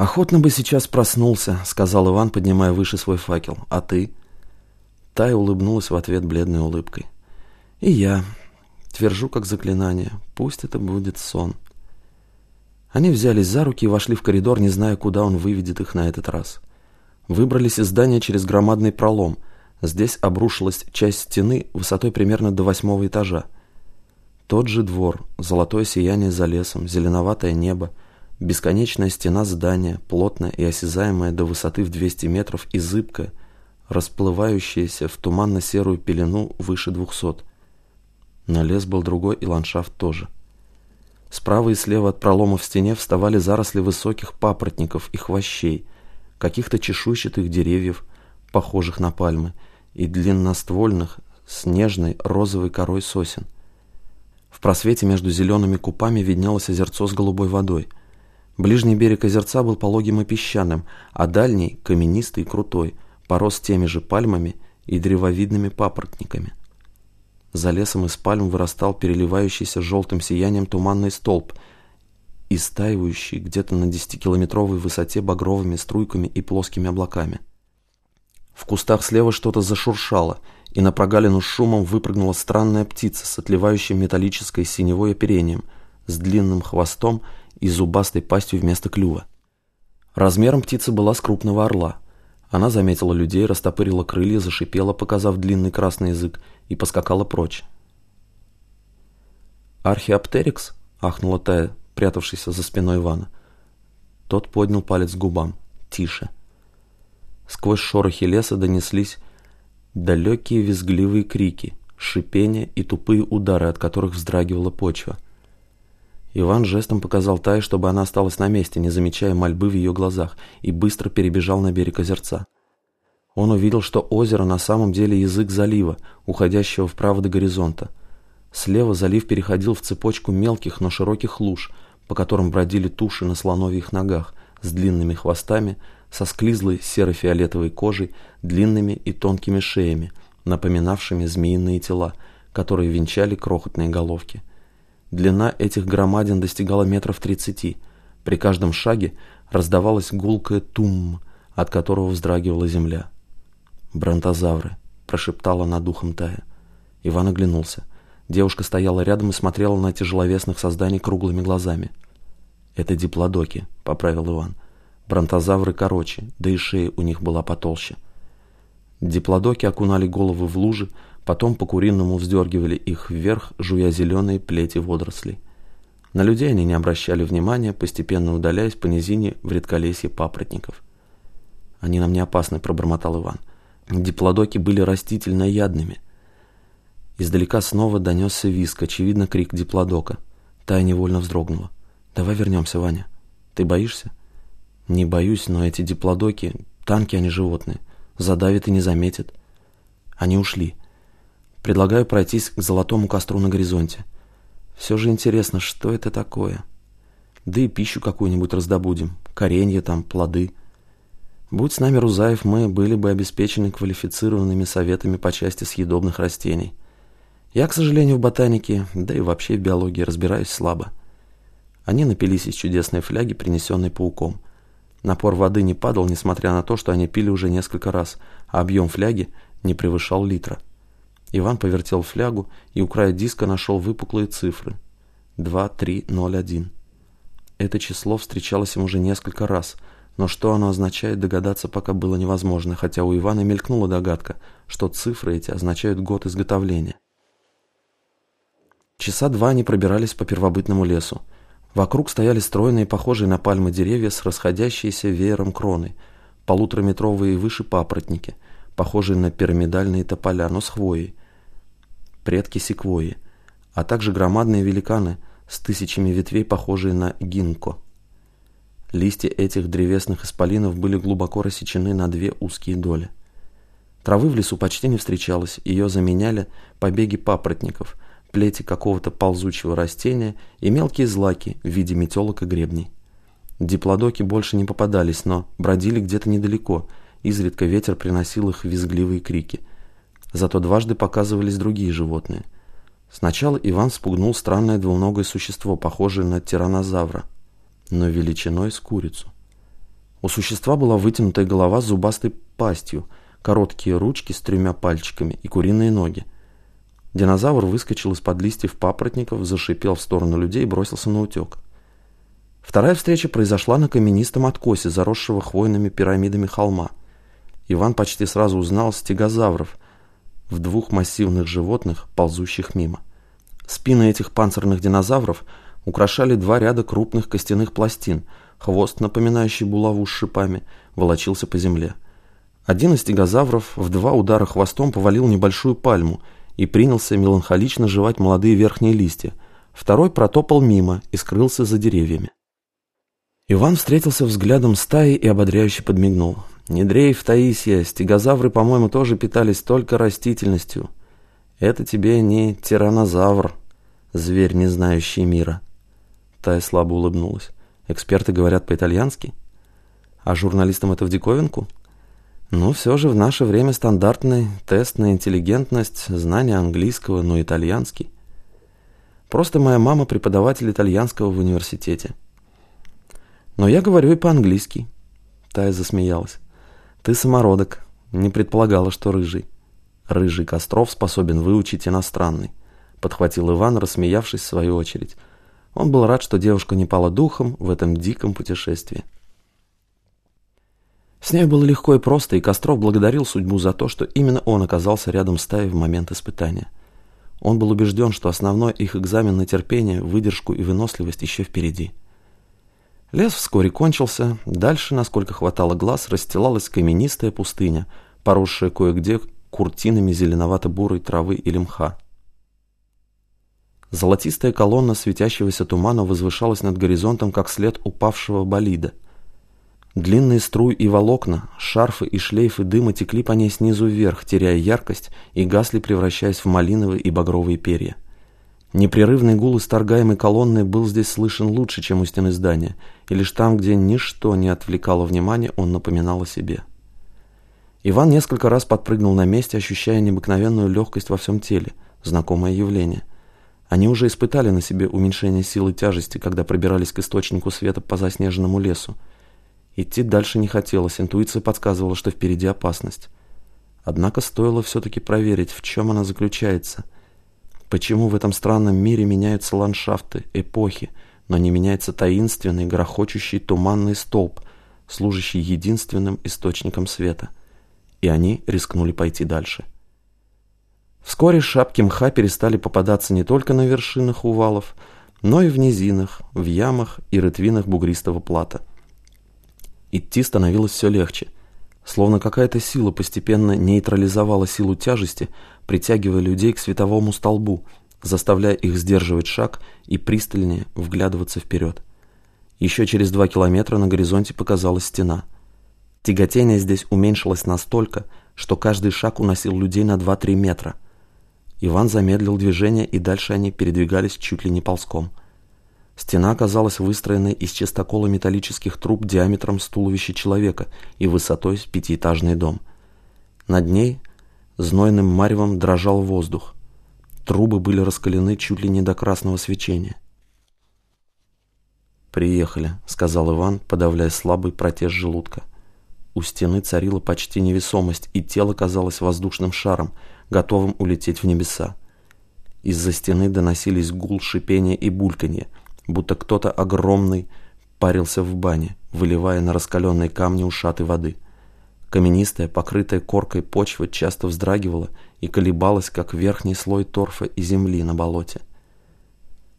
«Охотно бы сейчас проснулся», — сказал Иван, поднимая выше свой факел. «А ты?» Тая улыбнулась в ответ бледной улыбкой. «И я. Твержу как заклинание. Пусть это будет сон». Они взялись за руки и вошли в коридор, не зная, куда он выведет их на этот раз. Выбрались из здания через громадный пролом. Здесь обрушилась часть стены высотой примерно до восьмого этажа. Тот же двор, золотое сияние за лесом, зеленоватое небо, бесконечная стена здания, плотная и осязаемая до высоты в 200 метров и зыбкая, расплывающаяся в туманно-серую пелену выше двухсот. Но лес был другой и ландшафт тоже. Справа и слева от пролома в стене вставали заросли высоких папоротников и хвощей, каких-то чешуйчатых деревьев, похожих на пальмы, и длинноствольных, с нежной розовой корой сосен. В просвете между зелеными купами виднелось озерцо с голубой водой. Ближний берег озерца был пологим и песчаным, а дальний – каменистый и крутой – порос теми же пальмами и древовидными папоротниками. За лесом из пальм вырастал переливающийся желтым сиянием туманный столб, истаивающий где-то на десятикилометровой высоте багровыми струйками и плоскими облаками. В кустах слева что-то зашуршало, и на прогалину с шумом выпрыгнула странная птица с отливающим металлической синевой оперением, с длинным хвостом и зубастой пастью вместо клюва. Размером птица была с крупного орла – она заметила людей, растопырила крылья, зашипела, показав длинный красный язык, и поскакала прочь. «Археоптерикс?» — ахнула Тая, прятавшаяся за спиной Ивана. Тот поднял палец к губам. «Тише». Сквозь шорохи леса донеслись далекие визгливые крики, шипение и тупые удары, от которых вздрагивала почва. Иван жестом показал Тае, чтобы она осталась на месте, не замечая мольбы в ее глазах, и быстро перебежал на берег озерца. Он увидел, что озеро на самом деле язык залива, уходящего вправо до горизонта. Слева залив переходил в цепочку мелких, но широких луж, по которым бродили туши на слоновьих ногах, с длинными хвостами, со склизлой серо-фиолетовой кожей, длинными и тонкими шеями, напоминавшими змеиные тела, которые венчали крохотные головки. Длина этих громадин достигала метров тридцати. При каждом шаге раздавалось гулкое тум, от которого вздрагивала земля. «Бронтозавры», — прошептала над духом Тая. Иван оглянулся. Девушка стояла рядом и смотрела на тяжеловесных созданий круглыми глазами. «Это диплодоки», — поправил Иван. «Бронтозавры короче, да и шея у них была потолще». Диплодоки окунали головы в лужи, Потом по-куриному вздергивали их вверх, жуя зеленые плети водорослей. На людей они не обращали внимания, постепенно удаляясь по низине в редколесье папоротников. «Они нам не опасны», — пробормотал Иван. Диплодоки были растительноядными. Издалека снова донесся виск, очевидно, крик диплодока. Тая невольно вздрогнула. «Давай вернемся, Ваня. Ты боишься?» «Не боюсь, но эти диплодоки, танки, они животные. Задавят и не заметят». Они ушли. Предлагаю пройтись к золотому костру на горизонте. Все же интересно, что это такое? Да и пищу какую-нибудь раздобудем. Коренья там, плоды. Будь с нами Рузаев, мы были бы обеспечены квалифицированными советами по части съедобных растений. Я, к сожалению, в ботанике, да и вообще в биологии разбираюсь слабо. Они напились из чудесной фляги, принесенной пауком. Напор воды не падал, несмотря на то, что они пили уже несколько раз, а объем фляги не превышал литра. Иван повертел флягу и у края диска нашел выпуклые цифры. 2301. Это число встречалось им уже несколько раз, но что оно означает, догадаться пока было невозможно, хотя у Ивана мелькнула догадка, что цифры эти означают год изготовления. Часа два они пробирались по первобытному лесу. Вокруг стояли стройные, похожие на пальмы деревья с расходящейся веером кроной, полутораметровые и выше папоротники, похожие на пирамидальные тополя, но с хвоей, предки секвойи, а также громадные великаны с тысячами ветвей, похожие на гинко. Листья этих древесных исполинов были глубоко рассечены на две узкие доли. Травы в лесу почти не встречалось, ее заменяли побеги папоротников, плети какого-то ползучего растения и мелкие злаки в виде метелок и гребней. Диплодоки больше не попадались, но бродили где-то недалеко, изредка ветер приносил их визгливые крики – Зато дважды показывались другие животные. Сначала Иван спугнул странное двуногое существо, похожее на тиранозавра, но величиной с курицу. У существа была вытянутая голова с зубастой пастью, короткие ручки с тремя пальчиками и куриные ноги. Динозавр выскочил из-под листьев папоротников, зашипел в сторону людей и бросился на утек. Вторая встреча произошла на каменистом откосе, заросшего хвойными пирамидами холма. Иван почти сразу узнал стегозавров в двух массивных животных, ползущих мимо. Спины этих панцирных динозавров украшали два ряда крупных костяных пластин, хвост, напоминающий булаву с шипами, волочился по земле. Один из стегозавров в два удара хвостом повалил небольшую пальму и принялся меланхолично жевать молодые верхние листья. Второй протопал мимо и скрылся за деревьями. Иван встретился взглядом стаи и ободряюще подмигнул. «Не дрейф, Таисия, стегозавры, по-моему, тоже питались только растительностью. Это тебе не тиранозавр, зверь, не знающий мира». Тая слабо улыбнулась. «Эксперты говорят по-итальянски? А журналистам это в диковинку?» «Ну, все же в наше время стандартный тест на интеллигентность, знание английского, но итальянский. Просто моя мама преподаватель итальянского в университете». Но я говорю и по-английски. Тая засмеялась. Ты самородок. Не предполагала, что рыжий. Рыжий Костров способен выучить иностранный. Подхватил Иван, рассмеявшись в свою очередь. Он был рад, что девушка не пала духом в этом диком путешествии. С ней было легко и просто, и Костров благодарил судьбу за то, что именно он оказался рядом с Таей в момент испытания. Он был убежден, что основной их экзамен на терпение, выдержку и выносливость еще впереди – Лес вскоре кончился, дальше, насколько хватало глаз, расстилалась каменистая пустыня, поросшая кое-где куртинами зеленовато-бурой травы или мха. Золотистая колонна светящегося тумана возвышалась над горизонтом, как след упавшего болида. Длинные струи и волокна, шарфы и шлейфы дыма текли по ней снизу вверх, теряя яркость, и гасли, превращаясь в малиновые и багровые перья. Непрерывный гул исторгаемой колонны был здесь слышен лучше, чем у стены здания, и лишь там, где ничто не отвлекало внимания, он напоминал о себе. Иван несколько раз подпрыгнул на месте, ощущая необыкновенную легкость во всем теле, знакомое явление. Они уже испытали на себе уменьшение силы тяжести, когда пробирались к источнику света по заснеженному лесу. Идти дальше не хотелось, интуиция подсказывала, что впереди опасность. Однако стоило все-таки проверить, в чем она заключается – Почему в этом странном мире меняются ландшафты, эпохи, но не меняется таинственный, грохочущий туманный столб, служащий единственным источником света? И они рискнули пойти дальше. Вскоре шапки мха перестали попадаться не только на вершинах увалов, но и в низинах, в ямах и рытвинах бугристого плата. Идти становилось все легче – Словно какая-то сила постепенно нейтрализовала силу тяжести, притягивая людей к световому столбу, заставляя их сдерживать шаг и пристальнее вглядываться вперед. Еще через два километра на горизонте показалась стена. Тяготение здесь уменьшилось настолько, что каждый шаг уносил людей на 2-3 метра. Иван замедлил движение, и дальше они передвигались чуть ли не ползком. Стена оказалась выстроенной из частокола металлических труб диаметром с туловища человека и высотой с пятиэтажный дом. Над ней знойным маревом дрожал воздух. Трубы были раскалены чуть ли не до красного свечения. «Приехали», — сказал Иван, подавляя слабый протест желудка. У стены царила почти невесомость, и тело казалось воздушным шаром, готовым улететь в небеса. Из-за стены доносились гул, шипения и бульканье — будто кто-то огромный парился в бане, выливая на раскаленные камни ушаты воды. Каменистая, покрытая коркой почва часто вздрагивала и колебалась, как верхний слой торфа и земли на болоте.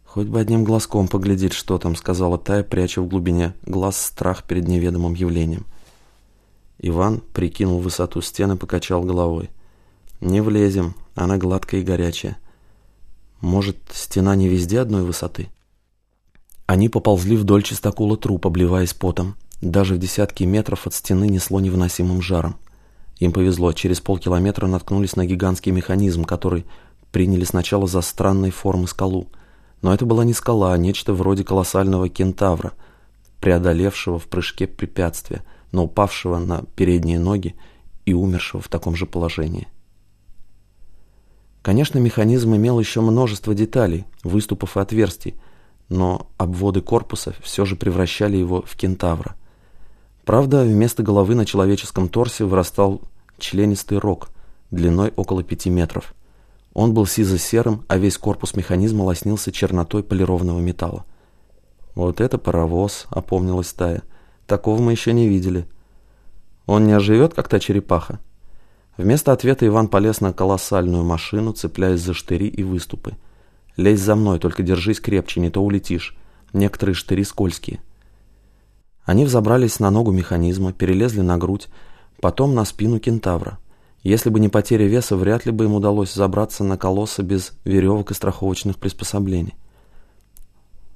«Хоть бы одним глазком поглядеть, что там», — сказала Тая, пряча в глубине глаз страх перед неведомым явлением. Иван прикинул высоту стены, покачал головой. «Не влезем, она гладкая и горячая. Может, стена не везде одной высоты?» Они поползли вдоль чистокола труп, обливаясь потом. Даже в десятки метров от стены несло невыносимым жаром. Им повезло, через полкилометра наткнулись на гигантский механизм, который приняли сначала за странной формы скалу. Но это была не скала, а нечто вроде колоссального кентавра, преодолевшего в прыжке препятствие, но упавшего на передние ноги и умершего в таком же положении. Конечно, механизм имел еще множество деталей, выступов и отверстий, но обводы корпуса все же превращали его в кентавра. Правда, вместо головы на человеческом торсе вырастал членистый рог длиной около пяти метров. Он был сизо-серым, а весь корпус механизма лоснился чернотой полированного металла. «Вот это паровоз», — опомнилась Тая. «Такого мы еще не видели». «Он не оживет, как та черепаха?» Вместо ответа Иван полез на колоссальную машину, цепляясь за штыри и выступы. «Лезь за мной, только держись крепче, не то улетишь. Некоторые штыри скользкие». Они взобрались на ногу механизма, перелезли на грудь, потом на спину кентавра. Если бы не потеря веса, вряд ли бы им удалось забраться на колосса без веревок и страховочных приспособлений.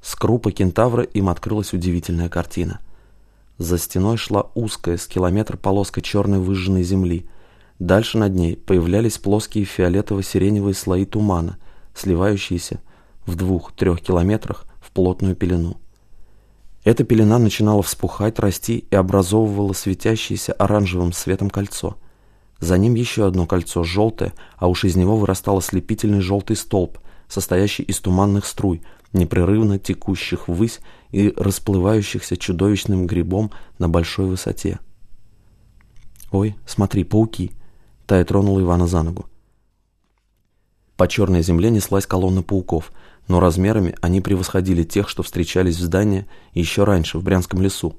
С крупа кентавра им открылась удивительная картина. За стеной шла узкая, с километр полоска черной выжженной земли. Дальше над ней появлялись плоские фиолетово-сиреневые слои тумана, сливающиеся в двух-трех километрах в плотную пелену. Эта пелена начинала вспухать, расти и образовывала светящееся оранжевым светом кольцо. За ним еще одно кольцо, желтое, а уж из него вырастал ослепительный желтый столб, состоящий из туманных струй, непрерывно текущих ввысь и расплывающихся чудовищным грибом на большой высоте. «Ой, смотри, пауки!» Тая тронула Ивана за ногу. По черной земле неслась колонна пауков, но размерами они превосходили тех, что встречались в здании еще раньше, в Брянском лесу.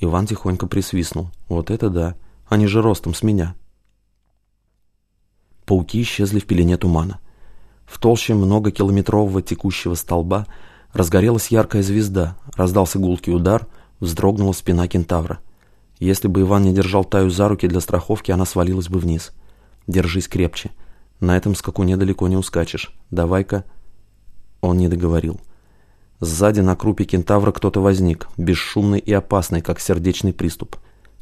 Иван тихонько присвистнул. «Вот это да! Они же ростом с меня!» Пауки исчезли в пелене тумана. В толще многокилометрового текущего столба разгорелась яркая звезда, раздался гулкий удар, вздрогнула спина кентавра. Если бы Иван не держал Таю за руки для страховки, она свалилась бы вниз. «Держись крепче. На этом скакуне далеко не ускачешь. Давай-ка...» Он не договорил. Сзади на крупе кентавра кто-то возник, бесшумный и опасный, как сердечный приступ.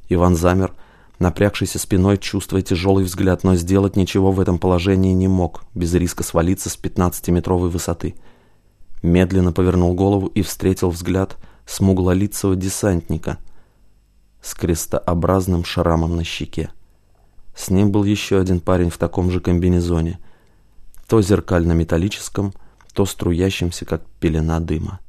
Иван замер, напрягшийся спиной, чувствуя тяжелый взгляд, но сделать ничего в этом положении не мог, без риска свалиться с 15-метровой высоты. Медленно повернул голову и встретил взгляд смуглолицего десантника с крестообразным шрамом на щеке. С ним был еще один парень в таком же комбинезоне, то зеркально-металлическом, то струящимся, как пелена дыма.